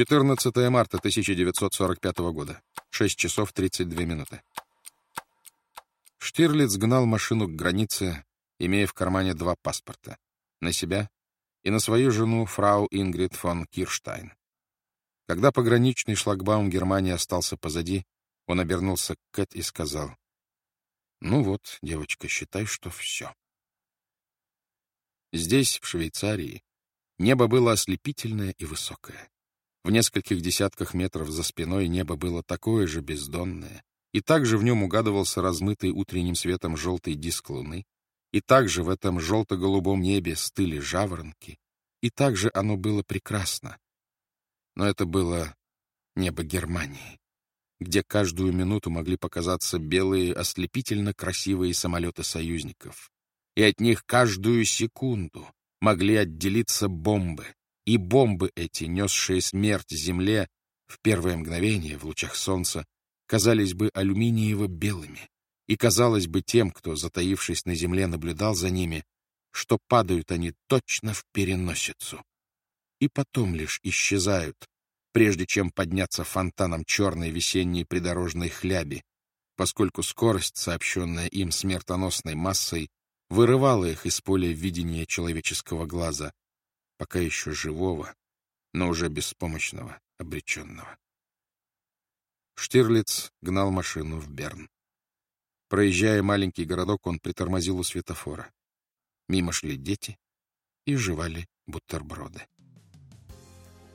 14 марта 1945 года. 6 часов 32 минуты. Штирлиц гнал машину к границе, имея в кармане два паспорта. На себя и на свою жену, фрау Ингрид фон Кирштайн. Когда пограничный шлагбаум Германии остался позади, он обернулся к Кэт и сказал, «Ну вот, девочка, считай, что все». Здесь, в Швейцарии, небо было ослепительное и высокое. В нескольких десятках метров за спиной небо было такое же бездонное, и также в нем угадывался размытый утренним светом желтый диск луны, и также в этом желто-голубом небе стыли жаворонки, и также оно было прекрасно. Но это было небо Германии, где каждую минуту могли показаться белые, ослепительно красивые самолеты союзников, и от них каждую секунду могли отделиться бомбы, и бомбы эти, несшие смерть земле, в первое мгновение в лучах солнца, казались бы алюминиево-белыми, и казалось бы тем, кто, затаившись на земле, наблюдал за ними, что падают они точно в переносицу, и потом лишь исчезают, прежде чем подняться фонтаном черной весенней придорожной хляби, поскольку скорость, сообщенная им смертоносной массой, вырывала их из поля видения человеческого глаза, пока еще живого, но уже беспомощного, обреченного. Штирлиц гнал машину в Берн. Проезжая маленький городок, он притормозил у светофора. Мимо шли дети и жевали бутерброды.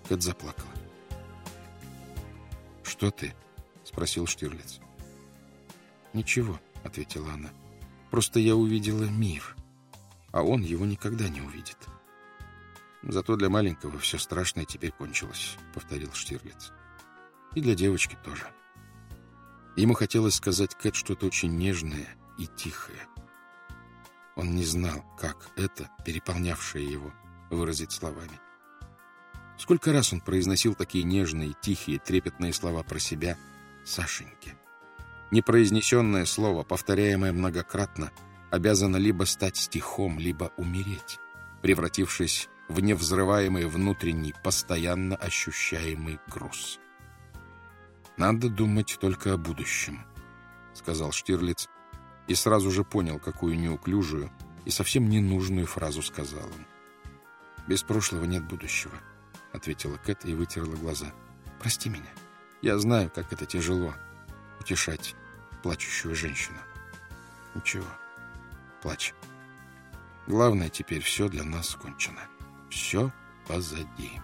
Кэт заплакала. «Что ты?» — спросил Штирлиц. «Ничего», — ответила она. «Просто я увидела мир, а он его никогда не увидит». Зато для маленького все страшное теперь кончилось, — повторил Штирлиц. И для девочки тоже. Ему хотелось сказать Кэт что-то очень нежное и тихое. Он не знал, как это, переполнявшее его, выразить словами. Сколько раз он произносил такие нежные, тихие, трепетные слова про себя Сашеньке. Непроизнесенное слово, повторяемое многократно, обязано либо стать стихом, либо умереть, превратившись в невзрываемый внутренний, постоянно ощущаемый груз. «Надо думать только о будущем», — сказал Штирлиц, и сразу же понял, какую неуклюжую и совсем ненужную фразу сказал он. «Без прошлого нет будущего», — ответила Кэт и вытерла глаза. «Прости меня. Я знаю, как это тяжело — утешать плачущую женщину. Ничего, плачь. Главное, теперь все для нас кончено» все позади.